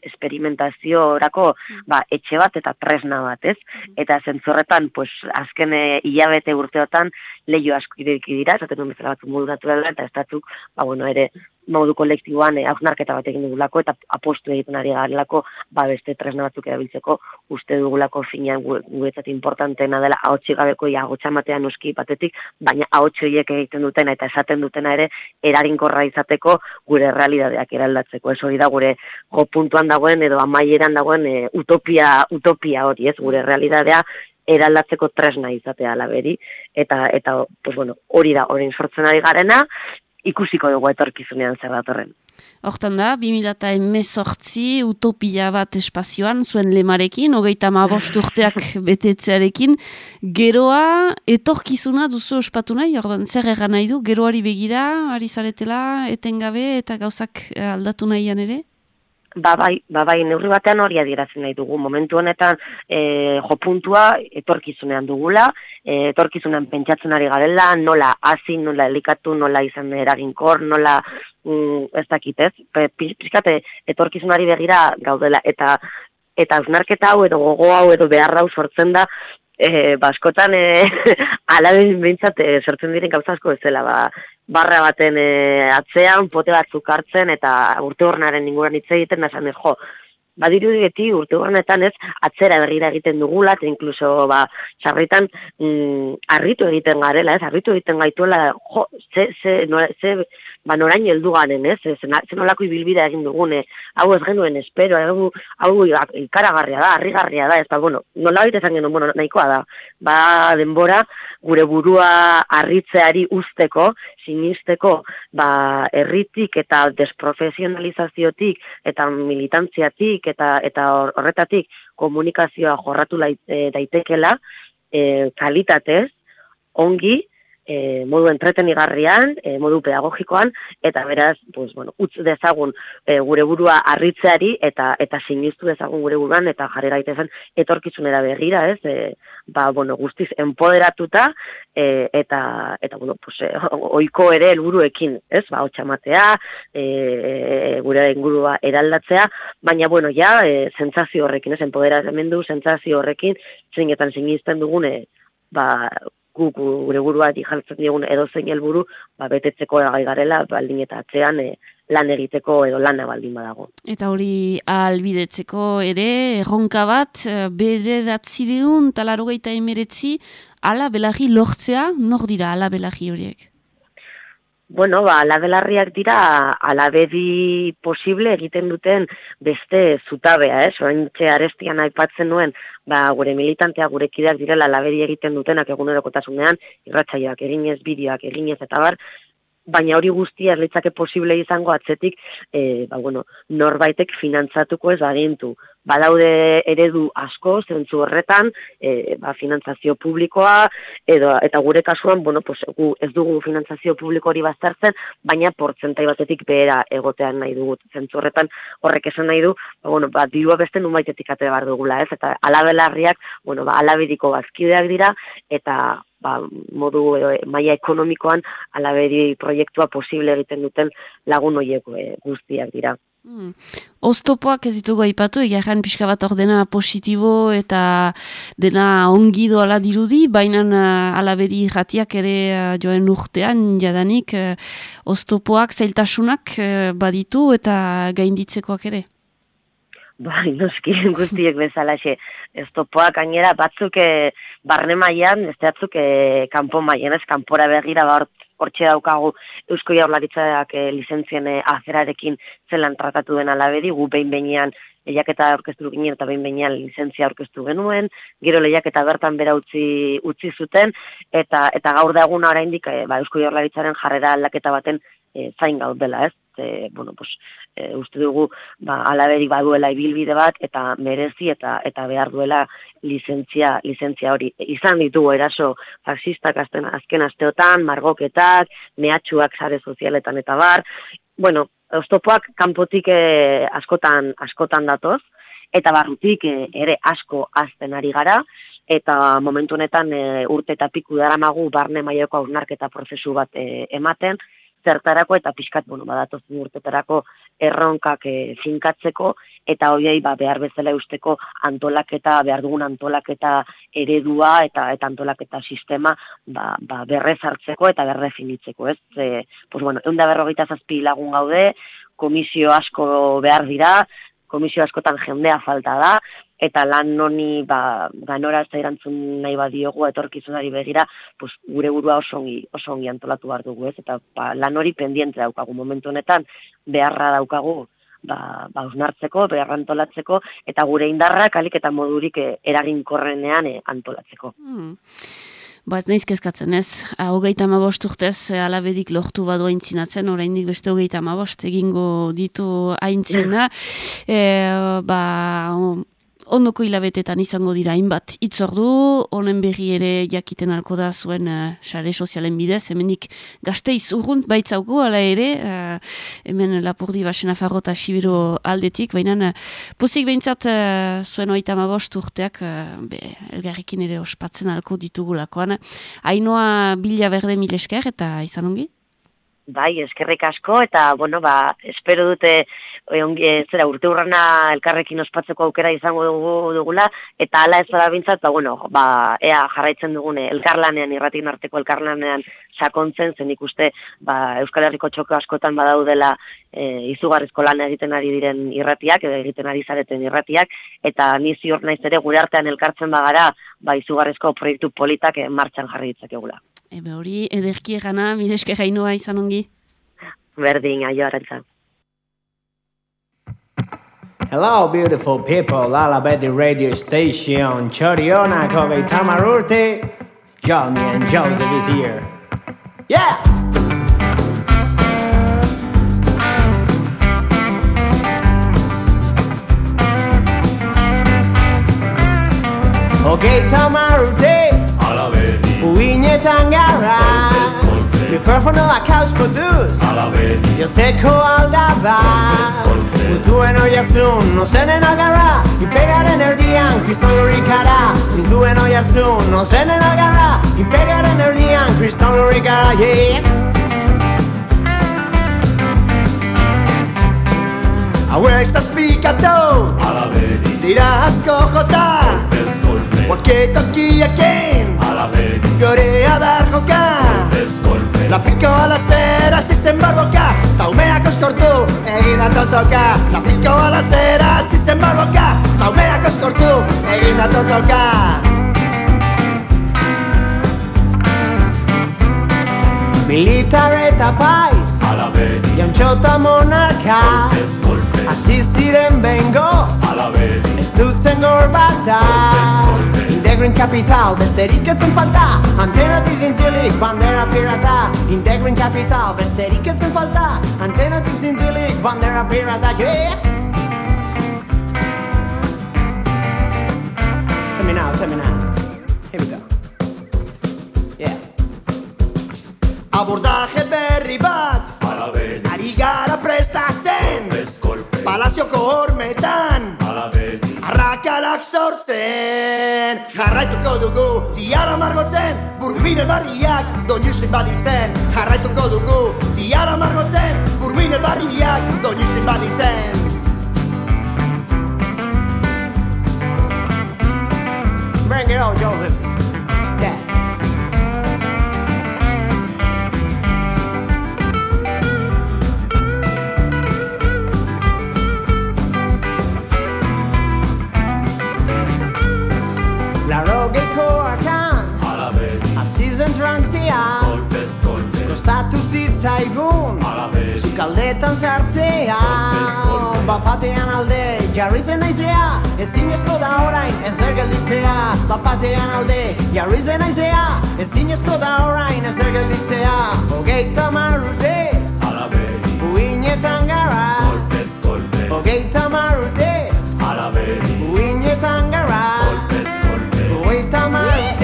Speaker 15: orako ba, etxe bat eta tresna bat, ez? Eta zentzorretan, pues, azken hilabete urteotan lehio asko ireki dira, esaten duen bezala batzu modu naturala, eta ez datzuk, ba, bueno, ere, modu kolektiboan e, hausnarketa bat egin dugulako, eta apostu egiten ari garelako, ba, beste tresna batzuk erabiltzeko, uste dugulako finean guetzat importantena dela ahotsi gabeko ja matea noski batetik, baina ahotsi horiek egiten dutena eta esaten dutena ere erarinkorra izateko gure realidadeak eraldatzeko. Ez hori da gure jo puntuan dagoen edo amaieran dagoen e, utopia, utopia hori, ez? Gure realidadea eraldatzeko tresna izatea alaberi eta eta pues bueno, hori da orain sortzen ari garena ikusiko dugu etorkizunean zer datorren.
Speaker 1: Hortan da, 2018 utopia bat espazioan, zuen lemarekin, hogeita ma urteak betetzearekin, geroa etorkizuna duzu ospatu nahi, ordan, zer egan nahi du, geroari begira, ari zaretela, etengabe eta gauzak aldatu nahian ere?
Speaker 15: Ba bai, ba bai, neurri batean hori adierazen nahi dugu. Momentu honetan e, jo puntua etorkizunean dugula, e, etorkizunean pentsatzen ari garela, nola hasi, nola elikatu, nola izan eraginkor, nola mm, ez dakit ez, pizkate etorkizunari begira gaudela, eta eta ausnarketa hau edo gogo hau edo behar hau sortzen da e, baskotan e, alaben bintzat sortzen diren gauza asko ez dela, ba, barra baten e, atzean, pote batzuk hartzen, eta urte horrenaren inguran hitz egiten, esan jo, badiru digeti urte horrenetan ez, atzera berrira egiten dugula, eta inkluso, ba, sarritan, mm, arritu egiten garela, ez, arritu egiten gaituela, jo, ze, ze, ze, ba norain heldu garen, ez? Zen, zen olako ibilbidea egin dugune, hau ez genuen espero, hau, hau ikaragarria da, harrigarria da, ez da, bueno, nola baita esan genuen, bueno, nahikoa da, ba denbora, gure burua harritzeari usteko, sinisteko, ba, erritik eta desprofesionalizaziotik, eta militantziatik, eta eta horretatik komunikazioa jorratu e, daitekela, e, kalitatez, ongi, e, modu entretenigarrian, e, modu pedagogikoan, eta beraz, pues, bueno, utz dezagun e, gure burua arritzeari, eta eta sinistu dezagun gure buruan, eta jarri gaitezen etorkizunera begira, ez? E, ba, bueno, guztiz empoderatuta, e, eta, eta bueno, pues, e, oiko ere helburuekin, ez? Ba, hotxamatea, e, e, gure ingurua eraldatzea, baina, bueno, ja, e, zentzazio horrekin, ez? Empoderamendu, zentzazio horrekin, zeinetan sinisten dugune, ba, guk gure buruari jartzen diogun edo zein helburu ba betetzeko gai garela baldin eta atzean e, lan egiteko edo lana baldin badago.
Speaker 1: Eta hori albidetzeko ere erronka bat e, bederatzireun talarogeita emeretzi ala belarri lortzea nor dira ala belarri horiek?
Speaker 15: Bueno, ba, alabelarriak dira alabedi posible egiten duten beste zutabea, eh? Soain arestian aipatzen nuen, ba, gure militantea, gure kideak direla alabedi egiten dutenak egunerokotasunean, irratsaioak eginez, bideoak eginez, eta bar, baina hori guztia litzake posible izango atzetik, e, ba, bueno, norbaitek finantzatuko ez agintu. Badaude eredu asko, zentzu horretan, e, ba, finantzazio publikoa, edo, eta gure kasuan, bueno, pues, gu ez dugu finantzazio publiko hori baztertzen, baina portzentai batetik behera egotean nahi dugu zentzu horretan, horrek esan nahi du, ba, bueno, ba, dirua beste numaitetik ate bar dugula, ez? Eta alabelarriak, bueno, ba, alabediko bazkideak dira, eta ba, modu e, maila ekonomikoan alaberi proiektua posible egiten duten lagun horiek e, guztiak dira.
Speaker 1: Hmm. Oztopoak ez ditugu aipatu, egarran pixka bat ordena positibo eta dena ongi doala dirudi, baina uh, alabedi jatiak ere uh, joen urtean jadanik uh, oztopoak zailtasunak baditu eta gainditzekoak ere.
Speaker 15: Bai, noski guztiek bezalaxe. Ez topoak gainera batzuk e, barne maian, ez batzuk e, kanpo maian, ez? Kanpora begira ba hortxe daukagu Eusko Jaurlaritzak e, lizentzien e, azerarekin zelan tratatu den alabedi, gu behin behinean lehiaketa aurkeztu ginen eta behin behinean lizentzia aurkeztu genuen, gero lehiaketa bertan bera utzi, utzi zuten, eta eta gaur da eguna oraindik e, ba, Eusko Jaurlaritzaren jarrera aldaketa baten e, zain gaudela, ez? E, bueno, pues, e, uste dugu ba, alaberi baduela ibilbide bat eta merezi eta eta behar duela lizentzia, lizentzia hori. Izan ditugu eraso fascistak azten, azken asteotan, margoketak, mehatxuak sare sozialetan eta bar. Bueno, oztopoak kanpotik e, askotan, askotan datoz, eta barrutik e, ere asko azten ari gara, eta momentu honetan e, urte eta piku dara magu barne maioko hausnarketa prozesu bat e, ematen, zertarako eta pixkat, bueno, badatoz urtetarako erronkak e, finkatzeko, eta hoiei ba, behar bezala usteko antolaketa, behar dugun antolaketa eredua eta eta antolaketa sistema ba, ba berrez hartzeko eta berrefinitzeko, ez? E, pues, bueno, eunda berrogeita zazpi lagun gaude, komisio asko behar dira, komisio askotan jendea falta da, eta lan noni ba, ganora ez erantzun nahi badiogu etorkizunari begira, pues, gure burua oso ongi, oso ongi antolatu behar dugu ez, eta ba, lan hori pendiente daukagu momentu honetan, beharra daukagu ba, ba usnartzeko, beharra antolatzeko, eta gure indarrak alik eta modurik eh, eraginkorrenean eh, antolatzeko. Hmm.
Speaker 1: Ba ez nahiz kezkatzen ez, hogeita amabost urtez alabedik lortu badu aintzinatzen, oraindik beste hogeita amabost egingo ditu aintzina. e, ba, ondoko hilabetetan izango dira hainbat itzordu, honen berri ere jakiten alko da zuen uh, sare sozialen bidez, hemenik gazteiz urrunt baitzauko, ala ere, uh, hemen lapurdi basena farrota sibiro aldetik, baina uh, pozik behintzat uh, zuen oita mabost urteak, uh, be, elgarrikin ere ospatzen alko ditugulakoan. Ainoa bila berde mil esker eta izan ongi?
Speaker 15: Bai, eskerrik asko, eta, bueno, ba, espero dute e, zera, urte urrana elkarrekin ospatzeko aukera izango dugu dugula, eta ala ez da bintzat, ba, bueno, ba, ea jarraitzen dugune elkarlanean, irratik arteko elkarlanean sakontzen, zen ikuste, ba, Euskal Herriko txoko askotan badaudela e, izugarrizko lan egiten ari diren irratiak, edo egiten ari zareten irratiak, eta ni ziur naiz ere gure artean elkartzen bagara, ba, izugarrizko proiektu politak e, martxan jarri ditzakegula.
Speaker 1: Ebe hori, ederki egana, mileske jainoa izan ongi?
Speaker 15: Berdin, aio arantza.
Speaker 16: Hello, beautiful people, Alabedi radio station, Chorionak hogeita urte, Johnny and Joseph is here. Yeah! Hogeita urte,
Speaker 17: Alabedi,
Speaker 16: uinetan gara, mikrofonoak hauspoduz,
Speaker 17: Alabedi,
Speaker 16: jotzeko aldaba, Gutuen horiak zun, nozenen agarra Impegaren erdian, kriston lurikara Gutuen horiak zun, nozenen agarra Impegaren erdian, kriston lurikara Yeah!
Speaker 13: Hauek zazpikatu
Speaker 17: Alabedi,
Speaker 13: Dira asko jota
Speaker 17: Eskolpe,
Speaker 13: Waketokiaken
Speaker 17: Alabedi,
Speaker 13: Gorea dar joka
Speaker 17: Eskolpe,
Speaker 13: Lapiko alastera zizten barboka Taumeak oskortu egin atotoka Lapiko alastera zizten barboka Taumeak oskortu egin atotoka
Speaker 16: Militar eta paiz
Speaker 17: Alabedi,
Speaker 16: Jantxota monarka
Speaker 17: Eskolpe,
Speaker 16: Hasi ziren bengoz
Speaker 17: Alabedi,
Speaker 16: Ez dutzen gor bat da Integrin kapital, besterik etzen falta. Antenatik zintzilik, bandera pirata. Integrin kapital, besterik etzen falta. Antenatik zintzilik, bandera pirata Yeah! Tell me now, tell now. Here we go. Yeah.
Speaker 13: Abordaje berri bat.
Speaker 17: Alabedi,
Speaker 13: Ari gara prestatzen. Palazioko hormetan sortzen Jarraituko dugu diara margotzen Burmine barriak doinusin badiltzen Jarraituko dugu diara margotzen Burmine barriak doinusin badiltzen
Speaker 16: Bring it on, Joseph Larogeikoakan
Speaker 17: Alabedi,
Speaker 16: Hasi zen trantzian
Speaker 17: Kolpe, Eskolpe,
Speaker 16: Kostatu zitzaigun.
Speaker 17: Alabedi,
Speaker 16: Sukaldetan sartzea.
Speaker 17: Kolpez,
Speaker 16: Bapatean alde jarri zen naizea. Ezinezko da orain ezer gelditzea. Bapatean alde jarri zen naizea. Ezinezko da orain ezer gelditzea. Hogeita marrutez
Speaker 17: Alabedi,
Speaker 16: Uinetan gara.
Speaker 17: Kolpe, Eskolpe,
Speaker 16: Hogeita marrutez
Speaker 17: Alabedi,
Speaker 16: Uinetan gara.
Speaker 17: Kolpe, Eskolpe,
Speaker 16: Hogeita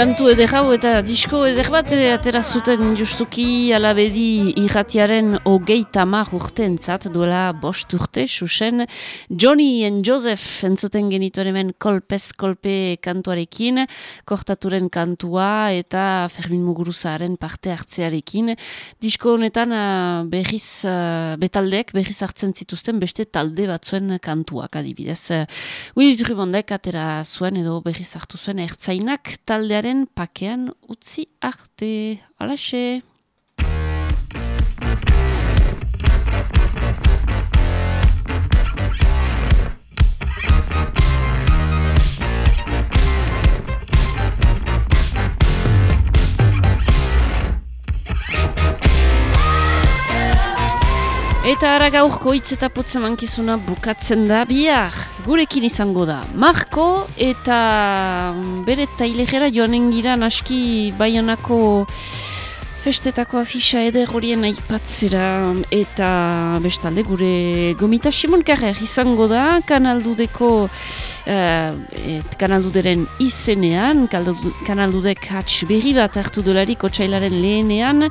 Speaker 1: Kantu eder hau eta disko eder bat ere atera zuten justuki alabedi irratiaren hogeita mar urtentzat duela bost urte, susen Johnny and Joseph entzuten genituen hemen kolpez kolpe kantuarekin, kortaturen kantua eta Fermin Muguruzaren parte hartzearekin. Disko honetan ah, berriz ah, betaldek berriz hartzen zituzten beste talde batzuen kantuak adibidez. Willis Drummondek atera zuen edo berriz hartu zuen ertzainak taldearen pakean utzi arte. Alaxe! Eta ara gaurko hitz eta putza mankizuna bukatzen da bihar. Gurekin izango da. Marko eta mm, bere tailegera joanen gira naski baionako festetako afisa eder horien aipatzera eta bestalde gure gomita Simon Carrer izango da kanaldudeko uh, et, kanalduderen izenean kanaldudek hatx berri bat hartu dolarik otxailaren lehenean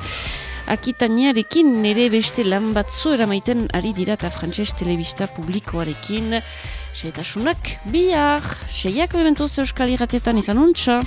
Speaker 1: Akitaniarekin nire beste lan batzu eramaiten ari dira eta frantses telebista publikoarekin. Seetasunak bihar, seiak bementuz euskal irratietan izan untxa.